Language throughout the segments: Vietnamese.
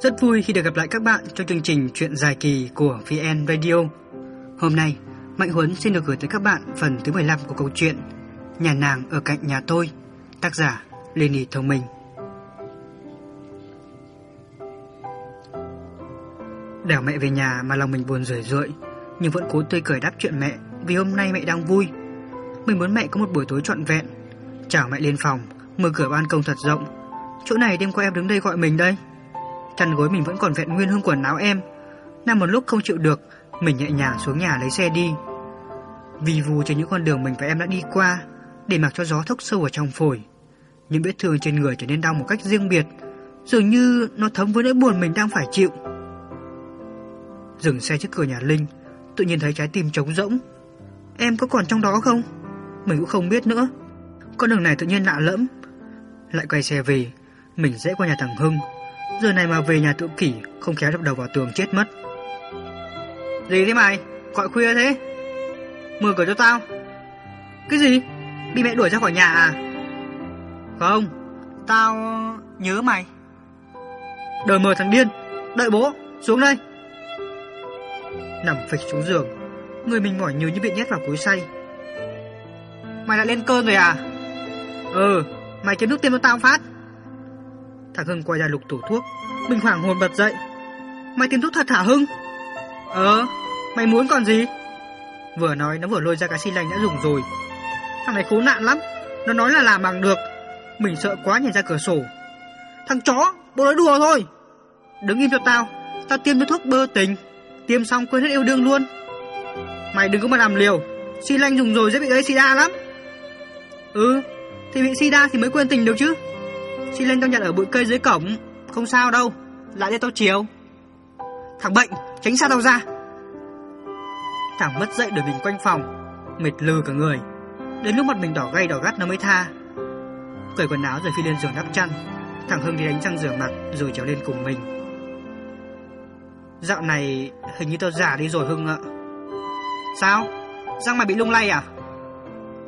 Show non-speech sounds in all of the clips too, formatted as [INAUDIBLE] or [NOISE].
Rất vui khi được gặp lại các bạn trong chương trình Chuyện dài kỳ của VN Radio. Hôm nay, Mạnh Huấn xin được gửi tới các bạn phần thứ 15 của câu chuyện Nhà nàng ở cạnh nhà tôi, tác giả Lenny Thông Minh. Đẻo mẹ về nhà mà lòng mình buồn rười rượi, nhưng vẫn cố tươi cười đáp chuyện mẹ vì hôm nay mẹ đang vui. Mình muốn mẹ có một buổi tối trọn vẹn. Chào mẹ lên phòng, mở cửa ban công thật rộng. Chỗ này đêm qua em đứng đây gọi mình đây. Chăn gối mình vẫn còn vẹn nguyên hương quần áo em. Nằm một lúc không chịu được, mình nhẹ nhàng xuống nhà lấy xe đi. Vì vù trên những con đường mình và em đã đi qua, để mặc cho gió thốc sâu vào trong phổi. Những vết thương trên người trở nên đau một cách riêng biệt, dường như nó thấm với nỗi buồn mình đang phải chịu. Dừng xe trước cửa nhà Linh, tự nhiên thấy trái tim trống rỗng. Em có còn trong đó không? Mình cũng không biết nữa. Con đường này tự nhiên lạ lẫm. Lại quay xe về, mình dễ qua nhà thằng Hưng. Giờ này mà về nhà tự kỷ, không khéo đập đầu vào tường chết mất. Gì thế mày? Gọi khuya thế? Mở cửa cho tao. Cái gì? Bị mẹ đuổi ra khỏi nhà à? Không, tao nhớ mày. Đời mờ thằng điên, đợi bố, xuống đây. Nằm phịch xuống giường, người mình mỏi như như bị nhét vào cối say. Mày đã lên cơn rồi à? Ừ, mày kiếm nước tiêm cho tao phát. Thằng Hưng quay ra lục tủ thuốc, mình hoảng hồn bật dậy. Mày tiêm thuốc thật hả Hưng? Ờ, mày muốn còn gì? Vừa nói nó vừa lôi ra cái xi lanh đã dùng rồi. Thằng này khốn nạn lắm, nó nói là làm bằng được. Mình sợ quá nhìn ra cửa sổ. Thằng chó, bố nói đùa thôi. Đứng im cho tao, tao tiêm cho thuốc bơ tình. Tiêm xong quên hết yêu đương luôn. Mày đừng có mà làm liều, xi lanh dùng rồi dễ bị gây sida lắm. Ừ, thì bị sida thì mới quên tình được chứ. Xin lên tao nhặt ở bụi cây dưới cổng, không sao đâu, lại đây tao chiều. Thằng bệnh, tránh xa tao ra. Thằng mất dậy đuổi mình quanh phòng, mệt lừ cả người. Đến lúc mặt mình đỏ gay đỏ gắt nó mới tha. Cởi quần áo rồi phi lên giường đắp chăn. Thằng Hưng đi đánh răng rửa mặt rồi trèo lên cùng mình. Dạo này hình như tao già đi rồi Hưng ạ. Sao? Răng mày bị lung lay à?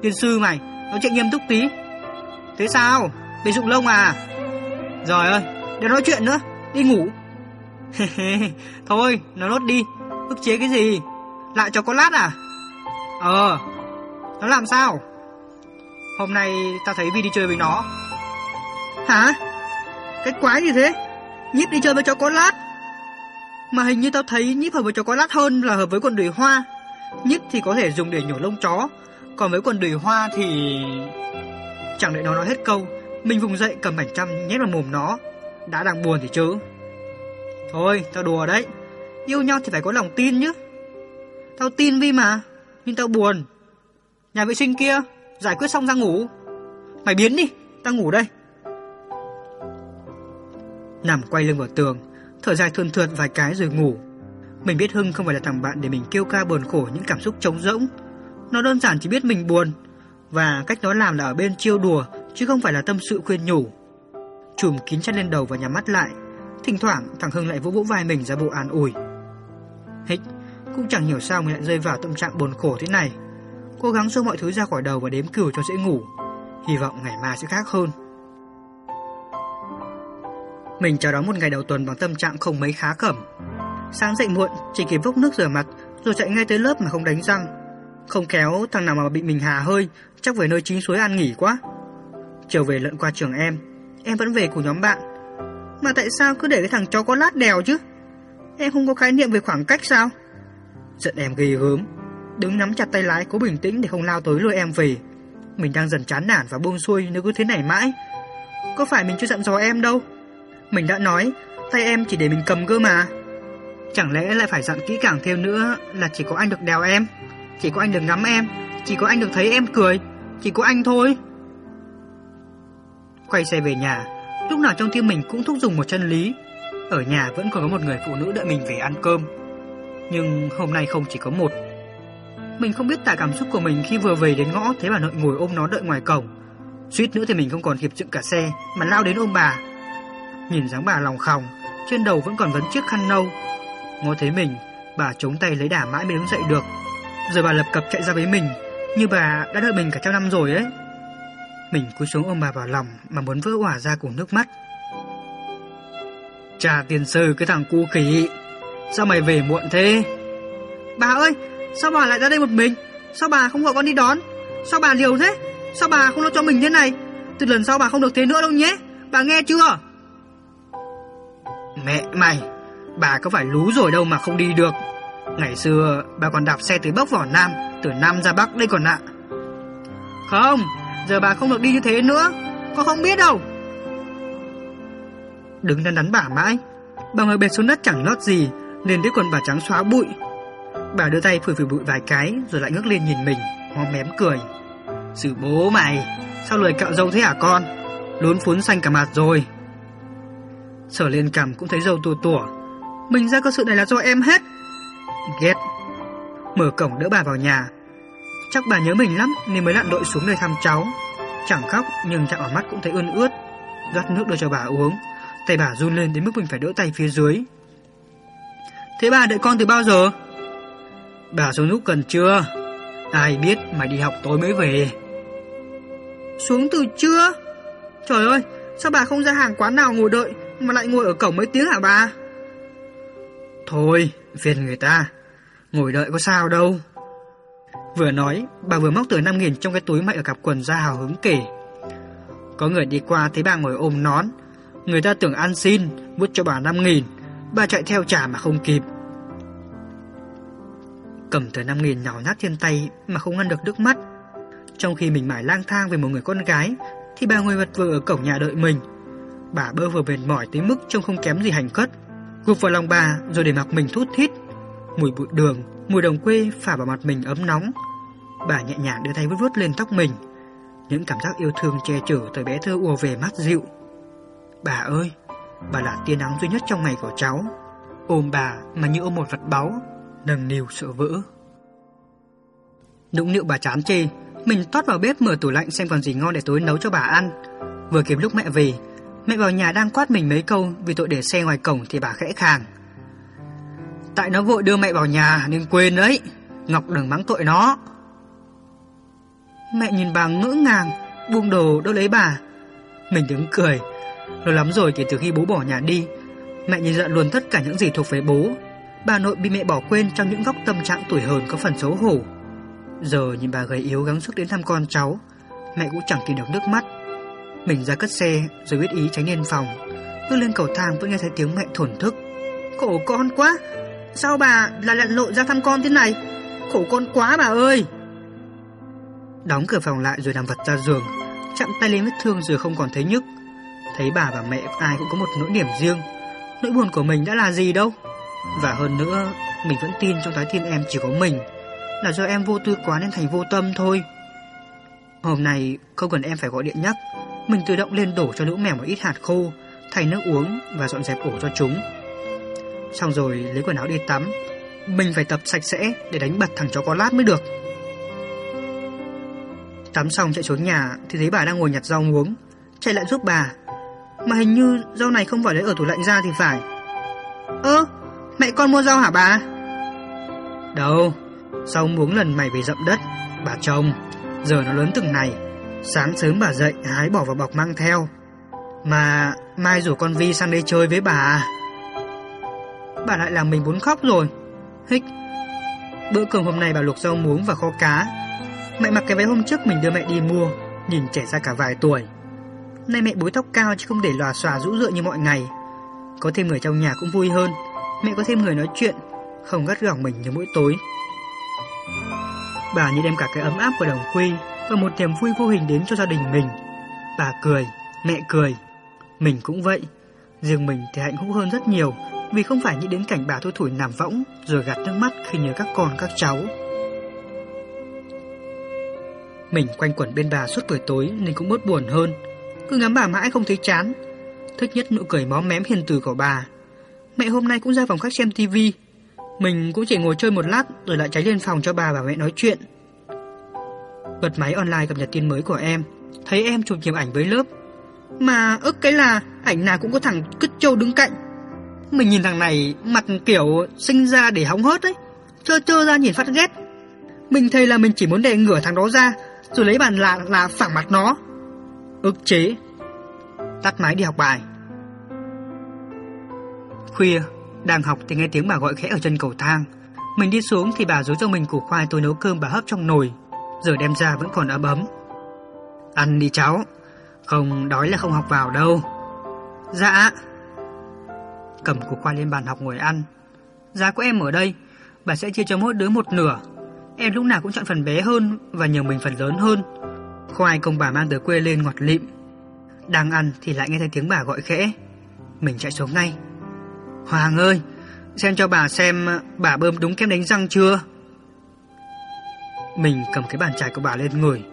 Tiên sư mày, nói chuyện nghiêm túc tí. Thế sao? Bị rụng lông à? Rồi ơi, đừng nói chuyện nữa, đi ngủ. [LAUGHS] Thôi, nó nốt đi, ức chế cái gì? Lại cho con lát à? Ờ, nó làm sao? Hôm nay tao thấy Vi đi chơi với nó. Hả? Cái quái gì thế? Nhíp đi chơi với chó con lát. Mà hình như tao thấy nhíp hợp với chó con lát hơn là hợp với quần đùi hoa. Nhíp thì có thể dùng để nhổ lông chó, còn với quần đùi hoa thì... Chẳng để nó nói hết câu, mình vùng dậy cầm mảnh trăm nhét vào mồm nó. Đã đang buồn thì chứ. Thôi, tao đùa đấy. Yêu nhau thì phải có lòng tin nhá. Tao tin Vi mà, nhưng tao buồn. Nhà vệ sinh kia, giải quyết xong ra ngủ. Mày biến đi, tao ngủ đây. Nằm quay lưng vào tường, thở dài thườn thượt vài cái rồi ngủ. Mình biết Hưng không phải là thằng bạn để mình kêu ca buồn khổ những cảm xúc trống rỗng. Nó đơn giản chỉ biết mình buồn, và cách nó làm là ở bên chiêu đùa, chứ không phải là tâm sự khuyên nhủ. Chùm kín chăn lên đầu và nhắm mắt lại. Thỉnh thoảng thằng Hưng lại vỗ vỗ vai mình ra bộ an ủi. Hích, cũng chẳng hiểu sao mình lại rơi vào tâm trạng buồn khổ thế này. Cố gắng xua mọi thứ ra khỏi đầu và đếm cừu cho dễ ngủ. Hy vọng ngày mai sẽ khác hơn. Mình chào đón một ngày đầu tuần bằng tâm trạng không mấy khá khẩm Sáng dậy muộn, chỉ kịp vốc nước rửa mặt, rồi chạy ngay tới lớp mà không đánh răng. Không khéo thằng nào mà bị mình hà hơi, chắc về nơi chính suối ăn nghỉ quá. Chiều về lận qua trường em, em vẫn về cùng nhóm bạn. Mà tại sao cứ để cái thằng chó có lát đèo chứ? Em không có khái niệm về khoảng cách sao? Giận em ghê gớm, đứng nắm chặt tay lái cố bình tĩnh để không lao tới lôi em về. Mình đang dần chán nản và buông xuôi nếu cứ thế này mãi. Có phải mình chưa dặn dò em đâu? Mình đã nói, tay em chỉ để mình cầm cơ mà. Chẳng lẽ lại phải dặn kỹ càng thêm nữa là chỉ có anh được đèo em, chỉ có anh được ngắm em, chỉ có anh được thấy em cười, chỉ có anh thôi. Quay xe về nhà, lúc nào trong tim mình cũng thúc dùng một chân lý. Ở nhà vẫn còn có một người phụ nữ đợi mình về ăn cơm. Nhưng hôm nay không chỉ có một. Mình không biết tả cảm xúc của mình khi vừa về đến ngõ thấy bà nội ngồi ôm nó đợi ngoài cổng. Suýt nữa thì mình không còn kịp dựng cả xe mà lao đến ôm bà. Nhìn dáng bà lòng khòng, trên đầu vẫn còn vấn chiếc khăn nâu. Ngó thấy mình, bà chống tay lấy đà mãi mới đứng dậy được. Rồi bà lập cập chạy ra với mình, như bà đã đợi mình cả trăm năm rồi ấy. Mình cúi xuống ôm bà vào lòng mà muốn vỡ hỏa ra cùng nước mắt. Trả tiền sư, cái thằng cu khỉ, Sao mày về muộn thế? Bà ơi, Sao bà lại ra đây một mình? Sao bà không gọi con đi đón? Sao bà liều thế? Sao bà không lo cho mình thế này? Từ lần sau bà không được thế nữa đâu nhé. Bà nghe chưa? Mẹ mày, Bà có phải lú rồi đâu mà không đi được. Ngày xưa bà còn đạp xe từ Bắc vào Nam, Từ Nam ra Bắc đây còn ạ. Không Giờ bà không được đi như thế nữa. Con không biết đâu. Đứng đắn đắn bà mãi. Bà ngồi bệt xuống đất chẳng lót gì Nên đứa quần bà trắng xóa bụi. Bà đưa tay phủi phủi bụi vài cái, Rồi lại ngước lên nhìn mình Ho mém cười. Sự bố mày, Sao lười cạo dâu thế hả con? Lún phún xanh cả mặt rồi. Sở lên cằm cũng thấy dâu tua tủa. Mình ra cơ sự này là do em hết. Ghét. Mở cổng đỡ bà vào nhà. Chắc bà nhớ mình lắm nên mới lặn đội xuống đây thăm cháu Chẳng khóc nhưng chạm ở mắt cũng thấy ươn ướt rót nước đưa cho bà uống Tay bà run lên đến mức mình phải đỡ tay phía dưới Thế bà đợi con từ bao giờ? Bà xuống lúc cần chưa? Ai biết mày đi học tối mới về Xuống từ trưa? Trời ơi, sao bà không ra hàng quán nào ngồi đợi Mà lại ngồi ở cổng mấy tiếng hả bà? Thôi, phiền người ta Ngồi đợi có sao đâu Vừa nói, bà vừa móc tờ 5 nghìn trong cái túi mẹ ở cặp quần ra hào hứng kể. Có người đi qua thấy bà ngồi ôm nón. Người ta tưởng ăn xin, vứt cho bà 5 nghìn. Bà chạy theo trả mà không kịp. Cầm tờ 5 nghìn nhỏ nhát trên tay mà không ngăn được nước mắt. Trong khi mình mải lang thang về một người con gái Thì bà ngồi vật vờ ở cổng nhà đợi mình. Bà bơ vừa mệt mỏi tới mức trông không kém gì hành cất Gục vào lòng bà rồi để mặc mình thút thít. Mùi bụi đường, mùi đồng quê phả vào mặt mình ấm nóng. Bà nhẹ nhàng đưa tay vuốt vuốt lên tóc mình. Những cảm giác yêu thương che chở tới bé thơ ùa về mắt dịu. Bà ơi, bà là tia nắng duy nhất trong ngày của cháu. Ôm bà mà như ôm một vật báu Nâng niu sợ vỡ. Nũng nịu bà chán chê Mình toát vào bếp mở tủ lạnh xem còn gì ngon để tối nấu cho bà ăn. Vừa kịp lúc mẹ về Mẹ vào nhà đang quát mình mấy câu Vì tội để xe ngoài cổng thì bà khẽ khàng. Tại nó vội đưa mẹ vào nhà Nên quên đấy. Ngọc đừng mắng tội nó. Mẹ nhìn bà ngỡ ngàng, Buông đồ đỡ lấy bà. Mình đứng cười. Lâu lắm rồi kể từ khi bố bỏ nhà đi, Mẹ nhìn giận luôn tất cả những gì thuộc về bố. Bà nội bị mẹ bỏ quên trong những góc tâm trạng tuổi hờn có phần xấu hổ. Giờ nhìn bà gầy yếu gắng sức đến thăm con cháu, Mẹ cũng chẳng kìm được nước mắt. Mình ra cất xe rồi biết ý tránh lên phòng. Bước lên cầu thang vẫn nghe thấy tiếng mẹ thổn thức. Khổ con quá Sao bà lại lặn lội ra thăm con thế này? Khổ con quá bà ơi! Đóng cửa phòng lại rồi nằm vật ra giường, Chạm tay lên vết thương rồi không còn thấy nhức. Thấy bà và mẹ ai cũng có một nỗi điểm riêng. Nỗi buồn của mình đã là gì đâu? Và hơn nữa, Mình vẫn tin trong trái tim em chỉ có mình, Là do em vô tư quá nên thành vô tâm thôi. Hôm nay, không cần em phải gọi điện nhắc. Mình tự động lên đổ cho lũ mèo một ít hạt khô, Thay nước uống và dọn dẹp ổ cho chúng. Xong rồi lấy quần áo đi tắm. Mình phải tập sạch sẽ để đánh bật thằng chó có lát mới được. Tắm xong chạy xuống nhà Thì thấy bà đang ngồi nhặt rau muống. Chạy lại giúp bà. Mà hình như rau này không phải lấy ở tủ lạnh ra thì phải. Ơ, Mẹ con mua rau hả bà? Đâu, Rau muống lần mày về dậm đất. Bà trồng Giờ nó lớn từng này Sáng sớm bà dậy, hái bỏ vào bọc mang theo. Mà mai rủ con Vi sang đây chơi với bà à? Bà lại làm mình muốn khóc rồi. Hích. Bữa cơm hôm nay bà luộc rau muống và kho cá. Mẹ mặc cái váy hôm trước mình đưa mẹ đi mua Nhìn trẻ ra cả vài tuổi. Nay mẹ búi tóc cao chứ không để lòa xòa rũ rượi như mọi ngày. Có thêm người trong nhà cũng vui hơn. Mẹ có thêm người nói chuyện Không gắt gỏng mình như mỗi tối. Bà như đem cả cái ấm áp của đồng quy Và một niềm vui vô hình đến cho gia đình mình. Bà cười, mẹ cười. Mình cũng vậy. Riêng mình thì hạnh phúc hơn rất nhiều. Vì không phải nghĩ đến cảnh bà thôi thủi nằm võng Rồi gạt nước mắt khi nhớ các con, các cháu. Mình quanh quẩn bên bà suốt buổi tối Nên cũng bớt buồn hơn. Cứ ngắm bà mãi không thấy chán. Thích nhất nụ cười móm mém hiền từ của bà. Mẹ hôm nay cũng ra phòng khách xem tivi Mình cũng chỉ ngồi chơi một lát Rồi lại cháy lên phòng cho bà và mẹ nói chuyện. Bật máy online cập nhật tin mới của em. Thấy em chụp nhiều ảnh với lớp. Mà ức cái là Ảnh nào cũng có thằng cứt trâu đứng cạnh. Mình nhìn thằng này Mặt kiểu sinh ra để hóng hớt ấy Chơ chơ ra nhìn phát ghét Mình thấy là mình chỉ muốn để ngửa thằng đó ra Rồi lấy bàn lạ là phẳng mặt nó Ức chế Tắt máy đi học bài Khuya, đang học thì nghe tiếng bà gọi khẽ ở chân cầu thang. Mình đi xuống thì bà rú cho mình củ khoai tôi nấu cơm bà hấp trong nồi, giờ đem ra vẫn còn ấm ấm. Ăn đi cháu, không đói là không học vào đâu. Dạ. Cầm củ khoai lên bàn học ngồi ăn. Giá của em ở đây, bà sẽ chia cho mỗi đứa một nửa. Em lúc nào cũng chọn phần bé hơn và nhường mình phần lớn hơn. Khoai công bà mang từ quê lên ngọt lịm. Đang ăn thì lại nghe thấy tiếng bà gọi khẽ. Mình chạy xuống ngay. Hoàng ơi, xem cho bà xem bà bơm đúng kem đánh răng chưa. Mình cầm cái bàn chải của bà lên người.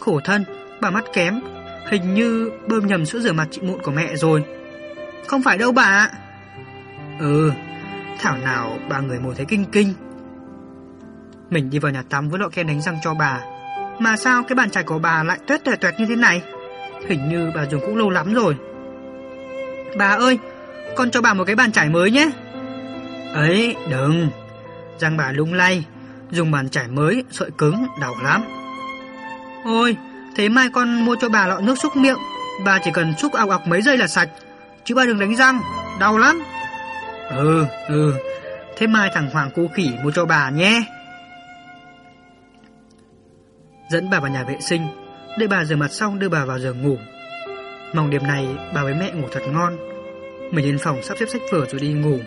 Khổ thân, bà mắt kém, hình như bơm nhầm sữa rửa mặt chị mụn của mẹ rồi. Không phải đâu bà Ừ, thảo nào bà người mồ thấy kinh kinh. Mình đi vào nhà tắm với lọ kem đánh răng cho bà. Mà sao cái bàn chải của bà lại tuyết tuẹt tuẹt như thế này? Hình như bà dùng cũng lâu lắm rồi. Bà ơi, con cho bà một cái bàn chải mới nhé. Ấy, đừng. Răng bà lung lay, dùng bàn chải mới, sợi cứng, đau lắm. Ôi, thế mai con mua cho bà lọ nước xúc miệng, bà chỉ cần xúc ọc ọc mấy giây là sạch, chứ bà đừng đánh răng, đau lắm. Ừ, ừ, thế mai thằng Hoàng cô khỉ mua cho bà nhé. Dẫn bà vào nhà vệ sinh, để bà rửa mặt xong đưa bà vào giường ngủ. Mong đêm này bà với mẹ ngủ thật ngon. Mình đến phòng sắp xếp sách vở rồi đi ngủ.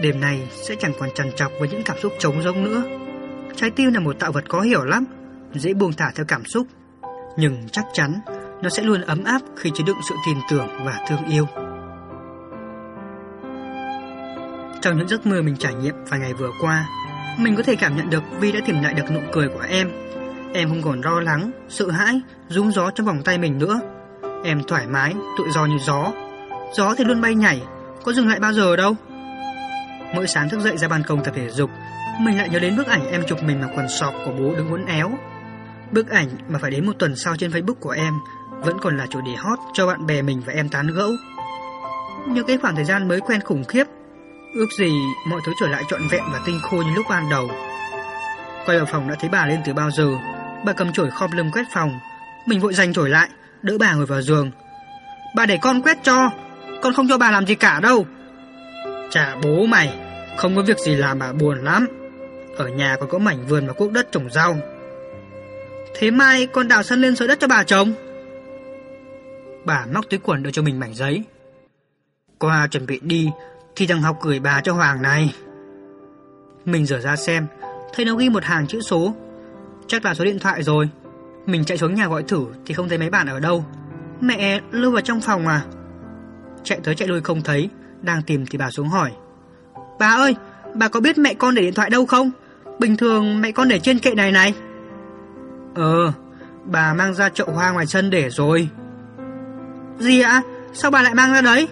Đêm này sẽ chẳng còn trằn trọc với những cảm xúc trống rỗng nữa. Trái tim là một tạo vật có hiểu lắm, dễ buông thả theo cảm xúc. Nhưng chắc chắn nó sẽ luôn ấm áp khi chứa đựng sự tin tưởng và thương yêu. Trong những giấc mơ mình trải nghiệm vài ngày vừa qua, mình có thể cảm nhận được Vi đã tìm lại được nụ cười của em. Em không còn lo lắng, sợ hãi, rung gió trong vòng tay mình nữa. Em thoải mái, tự do như gió. Gió thì luôn bay nhảy, có dừng lại bao giờ đâu. Mỗi sáng thức dậy ra ban công tập thể dục, mình lại nhớ đến bức ảnh em chụp mình mặc quần sọc của bố đứng uốn éo. Bức ảnh mà phải đến một tuần sau trên Facebook của em vẫn còn là chủ đề hot cho bạn bè mình và em tán gẫu. Nhưng cái khoảng thời gian mới quen khủng khiếp, ước gì mọi thứ trở lại trọn vẹn và tinh khôi như lúc ban đầu. Quay vào phòng đã thấy bà lên từ bao giờ, bà cầm chổi khom lưng quét phòng, mình vội giành chổi lại, đỡ bà ngồi vào giường. Bà để con quét cho, con không cho bà làm gì cả đâu. Chả bố mày, không có việc gì làm bà buồn lắm. Ở nhà còn có mảnh vườn và cuốc đất trồng rau. Thế mai con đào sân lên sới đất cho bà trồng. Bà móc túi quần đưa cho mình mảnh giấy. Qua chuẩn bị đi thì thằng học gửi bà cho Hoàng này. Mình rửa ra xem, thấy nó ghi một hàng chữ số. Chắc là số điện thoại rồi. Mình chạy xuống nhà gọi thử thì không thấy mấy bạn ở đâu. Mẹ lưu vào trong phòng à? Chạy tới chạy lui không thấy, đang tìm thì bà xuống hỏi. Bà ơi, bà có biết mẹ con để điện thoại đâu không? Bình thường mẹ con để trên kệ này này. Ờ, bà mang ra chậu hoa ngoài sân để rồi. Gì ạ? Sao bà lại mang ra đấy?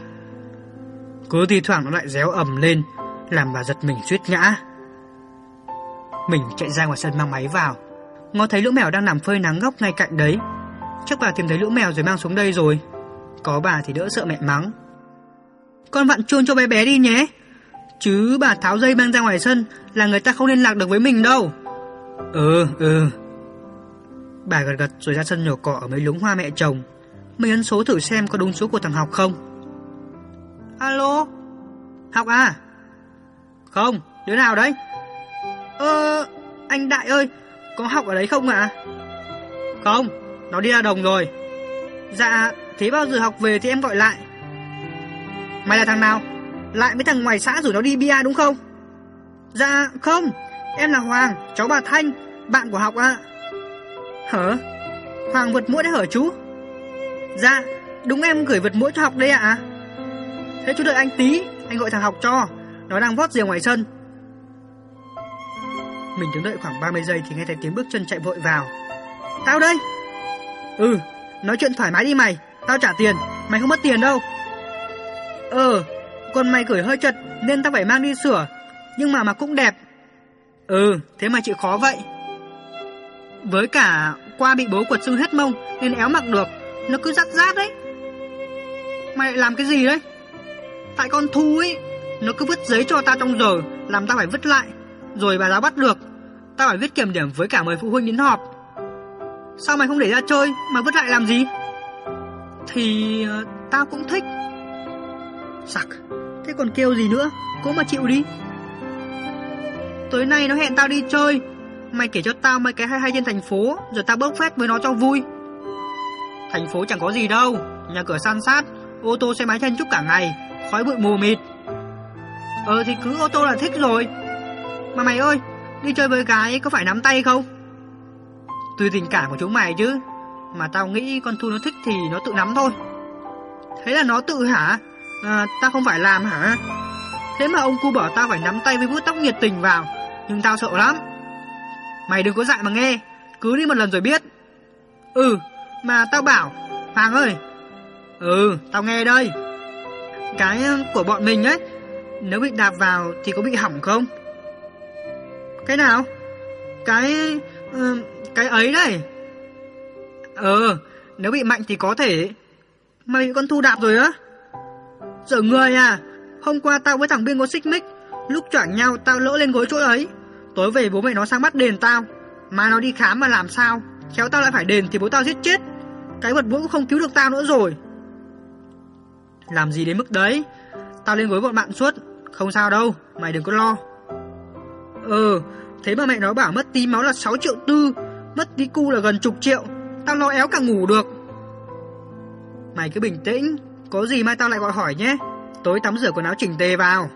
Cứ thi thoảng nó lại réo ầm lên, làm bà giật mình suýt ngã. Mình chạy ra ngoài sân mang máy vào, ngó thấy lũ mèo đang nằm phơi nắng góc ngay cạnh đấy. Chắc bà tìm thấy lũ mèo rồi mang xuống đây rồi. Có bà thì đỡ sợ mẹ mắng. Con vặn chuông cho bé bé đi nhé. Chứ bà tháo dây mang ra ngoài sân là người ta không liên lạc được với mình đâu. Ừ, ừ. Bà gật gật rồi ra sân nhổ cỏ ở mấy lúng hoa mẹ chồng. Mình ấn số thử xem có đúng số của thằng Học không. Alo? Học à? Không, đứa nào đấy? Ơ, anh Đại ơi, có Học ở đấy không ạ? Không, nó đi ra đồng rồi. Dạ, thế bao giờ học về thì em gọi lại. Mày là thằng nào? Lại với thằng ngoài xã rủ nó đi bia đúng không? Dạ, không, em là Hoàng, cháu bà Thanh, bạn của học ạ. Hả? Hoàng vượt mũi đấy hở chú? Dạ, đúng em gửi vượt mũi cho học đây ạ. Thế chú đợi anh tí, anh gọi thằng học cho, nó đang vót rìa ngoài sân. Mình đứng đợi khoảng 30 giây thì nghe thấy tiếng bước chân chạy vội vào. Tao đây. Ừ, nói chuyện thoải mái đi mày, tao trả tiền, mày không mất tiền đâu. Ờ, còn mày gửi hơi chật nên tao phải mang đi sửa, nhưng mà mà cũng đẹp. Ừ, thế mà chịu khó vậy. Với cả qua bị bố quật xương hết mông nên éo mặc được, nó cứ rát rát đấy. Mày làm cái gì đấy? Tại con Thu ấy, nó cứ vứt giấy cho tao trong giờ, làm tao phải vứt lại, rồi bà giáo bắt được. Tao phải viết kiểm điểm với cả mời phụ huynh đến họp. Sao mày không để ra chơi mà vứt lại làm gì? Thì ta tao cũng thích. Sặc, Thế còn kêu gì nữa Cố mà chịu đi Tối nay nó hẹn tao đi chơi Mày kể cho tao mấy cái hay hay trên thành phố Rồi tao bốc phét với nó cho vui Thành phố chẳng có gì đâu Nhà cửa san sát Ô tô xe máy chen chúc cả ngày Khói bụi mù mịt. Ờ thì cứ ô tô là thích rồi. Mà mày ơi Đi chơi với gái có phải nắm tay không? Tùy tình cảm của chúng mày chứ. Mà tao nghĩ con Thu nó thích thì nó tự nắm thôi. Thế là nó tự hả? À, Tao không phải làm hả? Thế mà ông cu bảo tao phải nắm tay với vuốt tóc nhiệt tình vào Nhưng tao sợ lắm. Mày đừng có dại mà nghe Cứ đi một lần rồi biết. Ừ mà tao bảo Hoàng ơi. Ừ tao nghe đây. Cái của bọn mình ấy. Nếu bị đạp vào thì có bị hỏng không? Cái nào? Cái Cái ấy đấy ờ Nếu bị mạnh thì có thể. Mày bị con thu đạp rồi á. Giờ người à. Hôm qua tao với thằng Biên có xích mích, Lúc choảng nhau tao lỡ lên gối chỗ ấy. Tối về bố mẹ nó sang bắt đền tao. Mà nó đi khám mà làm sao? Khéo tao lại phải đền thì bố tao giết chết. Cái vật mũi cũng không cứu được tao nữa rồi. Làm gì đến mức đấy? Tao lên gối bọn bạn suốt. Không sao đâu Mày đừng có lo. Ừ Thế mà mẹ nó bảo mất tí máu là 6 triệu tư Mất tí cu là gần chục triệu. Tao lo éo cả ngủ được. Mày cứ bình tĩnh Có gì mai tao lại gọi hỏi nhé. Tối tắm rửa quần áo chỉnh tề vào.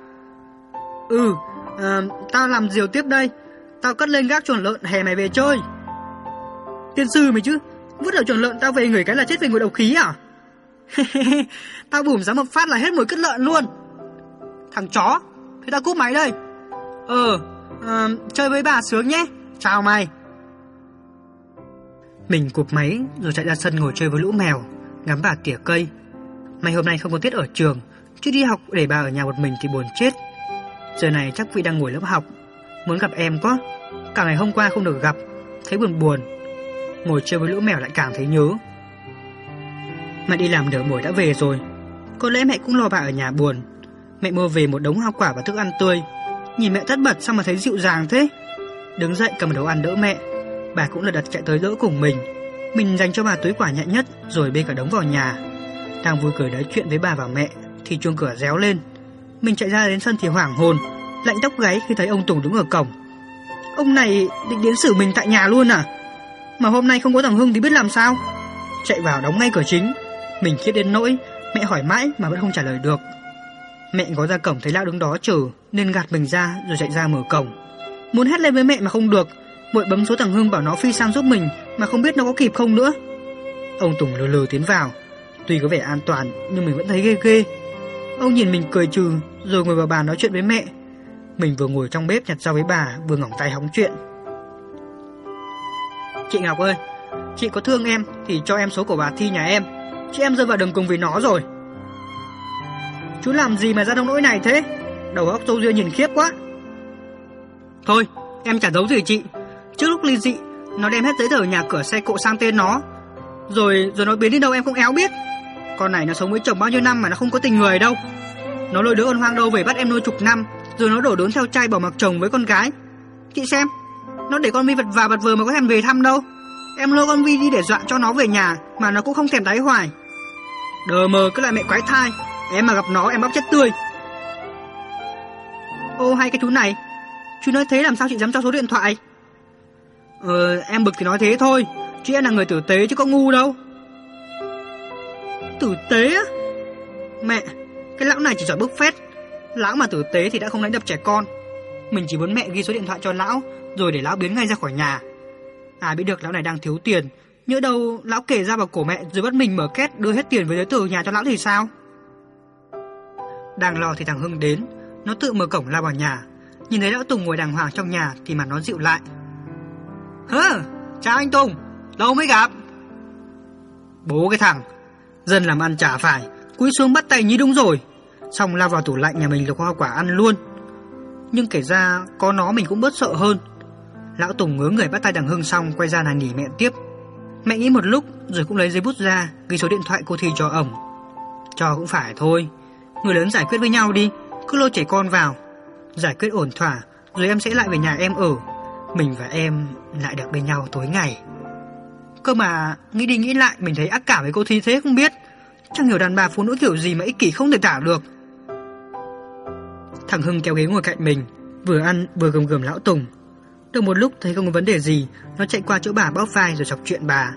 Ừ à, Tao làm diều tiếp đây. Tao cất lên gác chuồng lợn hè mày về chơi. Tiên sư mày chứ Vứt ở chuồng lợn tao về người cái là chết về ngồi đầu khí à? [LAUGHS] Tao bùm ra một phát là hết mùi cất lợn luôn. Thằng chó Thế tao cúp máy đây. Ờ à, Chơi với bà sướng nhé. Chào mày. Mình cụp máy rồi chạy ra sân ngồi chơi với lũ mèo Ngắm bà tỉa cây. Mày hôm nay không có tiết ở trường Chứ đi học để bà ở nhà một mình thì buồn chết. Giờ này chắc vị đang ngồi lớp học Muốn gặp em quá. Cả ngày hôm qua không được gặp Thấy buồn buồn. Ngồi chơi với lũ mèo lại càng thấy nhớ. Mẹ đi làm nửa buổi đã về rồi. Có lẽ mẹ cũng lo bà ở nhà buồn. Mẹ mua về một đống hoa quả và thức ăn tươi. Nhìn mẹ tất bật sao mà thấy dịu dàng thế? Đứng dậy cầm đồ ăn đỡ mẹ. Bà cũng lật đật chạy tới đỡ cùng mình. Mình dành cho bà túi quả nhẹ nhất, Rồi bê cả đống vào nhà. Đang vui cười nói chuyện với bà và mẹ, Thì chuông cửa réo lên. Mình chạy ra đến sân thì hoảng hồn, Lạnh tóc gáy khi thấy ông Tùng đứng ở cổng. Ông này định đến xử mình tại nhà luôn à? Mà hôm nay không có thằng Hưng thì biết làm sao? Chạy vào đóng ngay cửa chính. Mình khiếp đến nỗi Mẹ hỏi mãi mà vẫn không trả lời được. Mẹ có ra cổng thấy lão đứng đó chờ Nên gạt mình ra rồi chạy ra mở cổng. Muốn hét lên với mẹ mà không được Vội bấm số thằng Hưng bảo nó phi sang giúp mình Mà không biết nó có kịp không nữa. Ông Tùng lừ lừ tiến vào. Tuy có vẻ an toàn, nhưng mình vẫn thấy ghê ghê. Ông nhìn mình cười trừ, Rồi ngồi vào bàn nói chuyện với mẹ. Mình vừa ngồi trong bếp nhặt rau với bà, Vừa ngỏng tay hóng chuyện. Chị Ngọc ơi, Chị có thương em thì cho em số của bà Thi nhà em. Chứ em rơi vào đường cùng vì nó rồi. Chú làm gì mà ra nông nỗi này thế? Đầu óc Tô Duyên nhìn khiếp quá. Thôi, em chả giấu gì chị. Trước lúc ly dị, Nó đem hết giấy tờ nhà cửa xe cộ sang tên nó. Rồi rồi nó biến đi đâu em không éo biết. Con này nó sống với chồng bao nhiêu năm mà nó không có tình người đâu. Nó lôi đứa ôn hoang đâu về bắt em nuôi chục năm, Rồi nó đổ đốn theo trai bỏ mặc chồng với con gái. Chị xem, Nó để con Vi vật vào vật vờ mà có thèm về thăm đâu. Em lôi con Vi đi để dọa cho nó về nhà, Mà nó cũng không thèm đáy hoài. Đờ mờ cứ là mẹ quái thai. Em mà gặp nó, em bóc chết tươi. Ô hay cái chú này. Chú nói thế làm sao chị dám cho số điện thoại? Ờ em bực thì nói thế thôi. Chứ em là người tử tế chứ có ngu đâu. Tử tế á? Mẹ, Cái lão này chỉ giỏi bức phét. Lão mà tử tế thì đã không đánh đập trẻ con. Mình chỉ muốn mẹ ghi số điện thoại cho lão, Rồi để lão biến ngay ra khỏi nhà. À biết được lão này đang thiếu tiền Nhỡ đâu lão kể ra vào cổ mẹ Rồi bắt mình mở két đưa hết tiền với giấy tờ nhà cho lão thì sao? Đang lo thì thằng Hưng đến, Nó tự mở cổng lao vào nhà. Nhìn thấy lão Tùng ngồi đàng hoàng trong nhà Thì mà nó dịu lại. Hơ, chào anh Tùng, Lâu mới gặp. Bố cái thằng, Dân làm ăn chả phải, Cúi xuống bắt tay như đúng rồi. Xong lao vào tủ lạnh nhà mình lục hoa quả ăn luôn. Nhưng kể ra Có nó mình cũng bớt sợ hơn. Lão Tùng ngớ người bắt tay thằng Hưng xong, Quay ra nài nỉ mẹ tiếp. Mẹ nghĩ một lúc rồi cũng lấy giấy bút ra Ghi số điện thoại cô Thi cho ổng Cho cũng phải thôi. Người lớn giải quyết với nhau đi Cứ lôi trẻ con vào. Giải quyết ổn thỏa Rồi em sẽ lại về nhà em ở. Mình và em lại được bên nhau tối ngày. Cơ mà Nghĩ đi nghĩ lại mình thấy ác cảm với cô Thi thế không biết. Chẳng hiểu đàn bà phụ nữ kiểu gì mà ích kỷ không thể tả được. Thằng Hưng kéo ghế ngồi cạnh mình, vừa ăn vừa gầm gầm lão Tùng. Được một lúc thấy không có vấn đề gì, nó chạy qua chỗ bà bóp vai rồi chọc chuyện bà.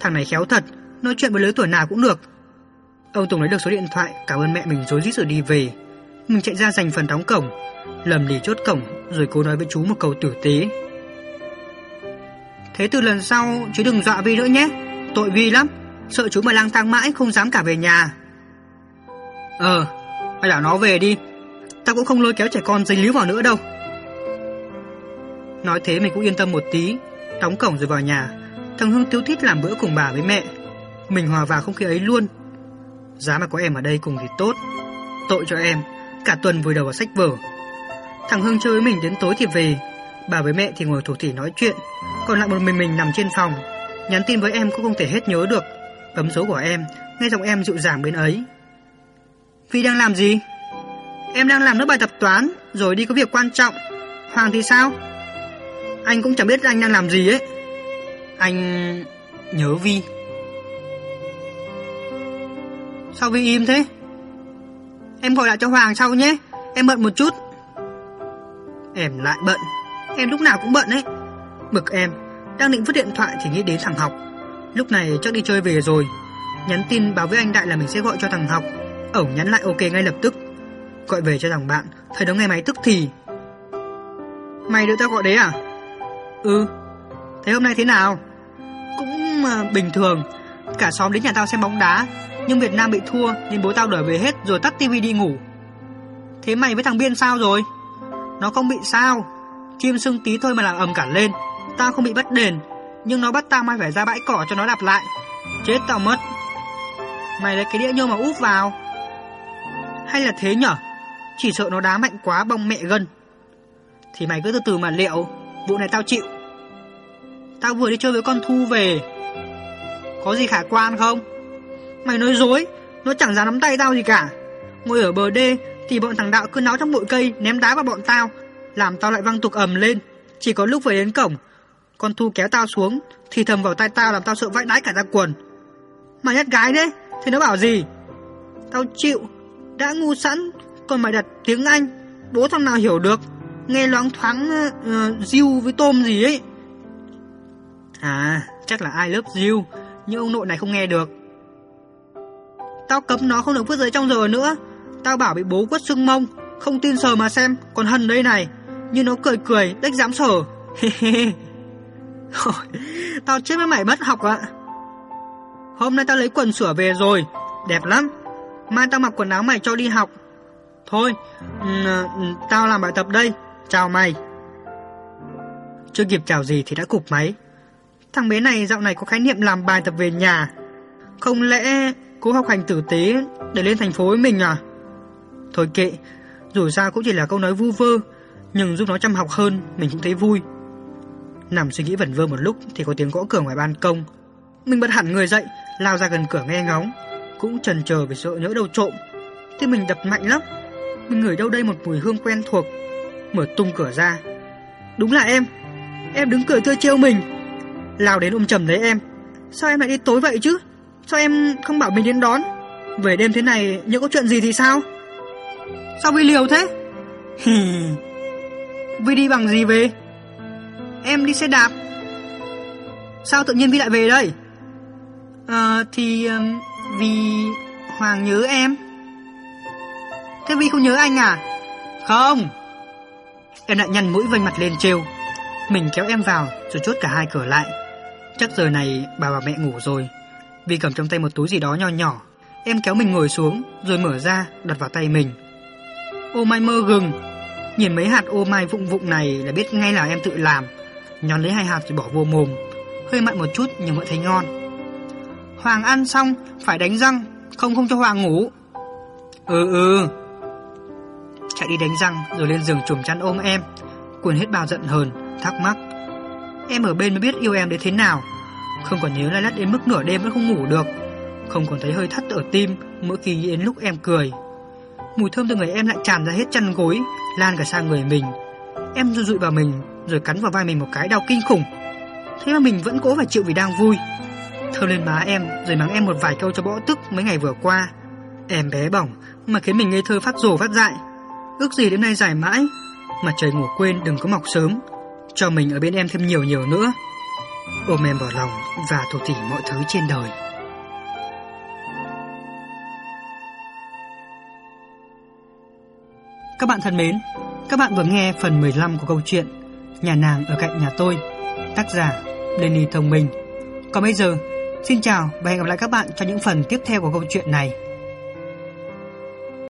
Thằng này khéo thật, nói chuyện với lứa tuổi nào cũng được. Ông Tùng lấy được số điện thoại, cảm ơn mẹ mình rối rít rồi đi về. Mình chạy ra giành phần đóng cổng, lầm lì chốt cổng rồi cố nói với chú một câu tử tế. Thế từ lần sau chú đừng dọa Vi nữa nhé, tội Vi lắm, sợ chú mà lang thang mãi không dám cả về nhà. Ờ, hay là nó về đi, tao cũng không lôi kéo trẻ con dính líu vào nữa đâu. Nói thế mình cũng yên tâm một tí, đóng cổng rồi vào nhà. Thằng Hưng tiếu thít làm bữa cùng bà với mẹ. Mình hòa vào không khí ấy luôn. Giá mà có em ở đây cùng thì tốt. Tội cho em, cả tuần vùi đầu vào sách vở. Thằng Hưng chơi với mình đến tối thì về. Bà với mẹ thì ngồi thủ thỉ nói chuyện. Còn lại một mình mình nằm trên phòng. Nhắn tin với em cũng không thể hết nhớ được. Bấm số của em, nghe giọng em dịu dàng bên ấy. phi đang làm gì? Em đang làm lớp bài tập toán, rồi đi có việc quan trọng. Hoàng thì sao? Anh cũng chẳng biết anh đang làm gì ấy. Anh nhớ Vi. Sao Vi im thế? Em gọi lại cho Hoàng sau nhé, em bận một chút. Em lại bận, em lúc nào cũng bận ấy. Bực em, đang định vứt điện thoại thì nghĩ đến thằng học. Lúc này chắc đi chơi về rồi. Nhắn tin báo với anh Đại là mình sẽ gọi cho thằng học. Ổng nhắn lại ok ngay lập tức. Gọi về cho thằng bạn, thấy nó nghe máy tức thì. Mày đợi tao gọi đấy à? Ừ. Thế hôm nay thế nào? Cũng uh, bình thường. Cả xóm đến nhà tao xem bóng đá, nhưng Việt Nam bị thua nên bố tao đuổi về hết rồi tắt tivi đi ngủ. Thế mày với thằng Biên sao rồi? Nó không bị sao. Chim sưng tí thôi mà làm ầm cả lên. Tao không bị bắt đền, nhưng nó bắt tao mai phải ra bãi cỏ cho nó đạp lại. Chết tao mất. Mày lấy cái đĩa nhôm mà úp vào. Hay là thế nhở? Chỉ sợ nó đá mạnh quá bong mẹ gân. Thì mày cứ từ từ mà liệu, vụ này tao chịu. Tao vừa đi chơi với con Thu về. Có gì khả quan không? Mày nói dối, nó chẳng dám nắm tay tao gì cả. Ngồi ở bờ đê thì bọn thằng đạo cứ náo trong bụi cây ném đá vào bọn tao, làm tao lại văng tục ầm lên. Chỉ có lúc về đến cổng, con Thu kéo tao xuống thì thầm vào tay tao làm tao sợ vãi đái cả ra quần. Mà nhát gái đấy, thì nó bảo gì? Tao chịu, đã ngu sẵn, còn mày đặt tiếng Anh, bố thằng nào hiểu được, nghe loáng thoáng ờ, ờ, uh, diêu với tôm gì ấy. À, chắc là ai lớp diêu, nhưng ông nội này không nghe được. Tao cấm nó không được vứt giấy trong giờ nữa. Tao bảo bị bố quất xương mông, không tin sờ mà xem, còn hân đây này. Nhưng nó cười cười, đếch dám sờ. tao chết với mày bất học ạ. Hôm nay tao lấy quần sửa về rồi, đẹp lắm. Mai tao mặc quần áo mày cho đi học. Thôi, ừ, ừ, tao làm bài tập đây, chào mày. Chưa kịp chào gì thì đã cụp máy. Thằng bé này dạo này có khái niệm làm bài tập về nhà. Không lẽ cố học hành tử tế để lên thành phố với mình à? Thôi kệ, dù sao cũng chỉ là câu nói vu vơ, nhưng giúp nó chăm học hơn mình cũng thấy vui. Nằm suy nghĩ vẩn vơ một lúc thì có tiếng gõ cửa ngoài ban công. Mình bật hẳn người dậy, lao ra gần cửa nghe ngóng, cũng chần chờ vì sợ nhỡ đâu trộm. Thì mình đập mạnh lắm. Mình ngửi đâu đây một mùi hương quen thuộc. Mở tung cửa ra. Đúng là em. Em đứng cười tươi trêu mình. Lao đến ôm chầm lấy em. Sao em lại đi tối vậy chứ? Sao em không bảo mình đến đón? Về đêm thế này nhỡ có chuyện gì thì sao? Sao Vi liều thế? [LAUGHS] Vi đi bằng gì về? Em đi xe đạp. Sao tự nhiên Vi lại về đây? À, thì um, vì Hoàng nhớ em. Thế Vi không nhớ anh à? Không. Em lại nhăn mũi vênh mặt lên trêu. Mình kéo em vào rồi chốt cả hai cửa lại. Chắc giờ này bà và mẹ ngủ rồi. vì cầm trong tay một túi gì đó nho nhỏ. Em kéo mình ngồi xuống rồi mở ra đặt vào tay mình. Ô mai mơ gừng. Nhìn mấy hạt ô mai vụng vụng này là biết ngay là em tự làm. Nhón lấy hai hạt rồi bỏ vô mồm. Hơi mặn một chút nhưng vẫn thấy ngon. Hoàng ăn xong phải đánh răng, không không cho Hoàng ngủ. Ừ ừ. Chạy đi đánh răng rồi lên giường chùm chăn ôm em. Quyền hết bao giận hờn, thắc mắc. Em ở bên mới biết yêu em đến thế nào. Không còn nhớ lai lắt đến mức nửa đêm vẫn không ngủ được. Không còn thấy hơi thắt ở tim mỗi khi nghĩ đến lúc em cười. Mùi thơm từ người em lại tràn ra hết chân gối, lan cả sang người mình. Em rụi rụi vào mình, rồi cắn vào vai mình một cái đau kinh khủng. Thế mà mình vẫn cố phải chịu vì đang vui. Thơm lên má em, rồi mắng em một vài câu cho bõ tức mấy ngày vừa qua. Em bé bỏng, mà khiến mình ngây thơ phát rồ phát dại. Ước gì đến nay dài mãi, mà trời ngủ quên đừng có mọc sớm, cho mình ở bên em thêm nhiều nhiều nữa. Ôm em vào lòng và thủ tỉ mọi thứ trên đời. Các bạn thân mến, các bạn vừa nghe phần 15 của câu chuyện Nhà nàng ở cạnh nhà tôi, tác giả Lenny Thông Minh. Còn bây giờ, xin chào và hẹn gặp lại các bạn trong những phần tiếp theo của câu chuyện này.